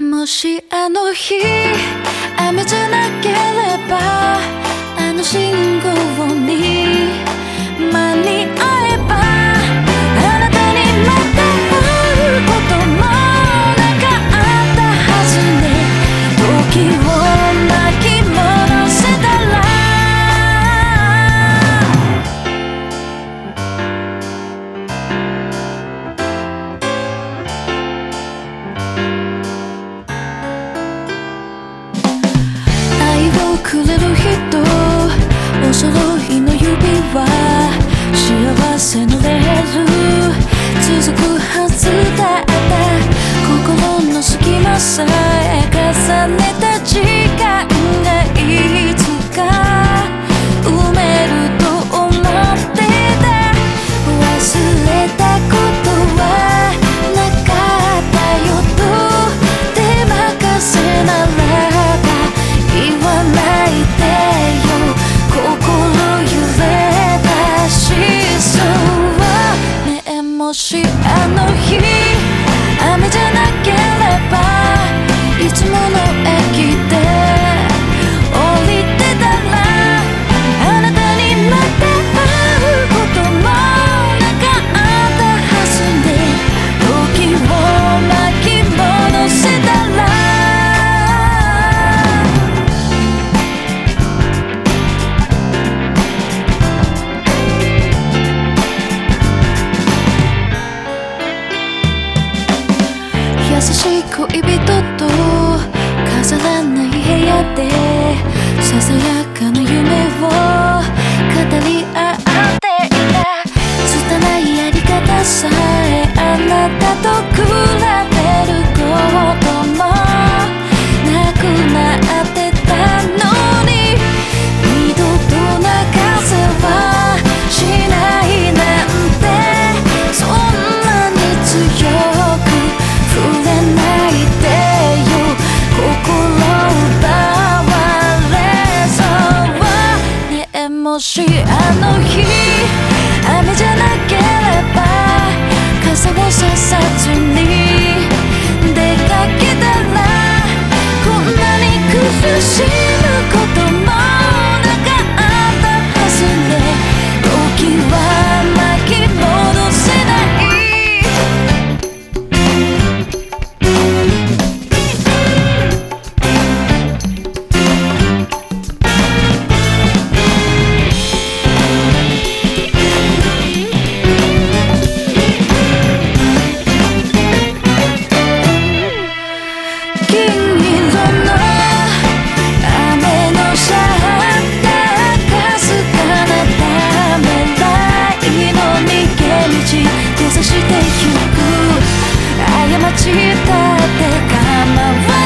もしあの日雨じゃなければその日の指は幸せのレール。続くあの日雨じゃなければいつもの優しい恋人と飾らない部屋でささやかな夢を。ちだって構わない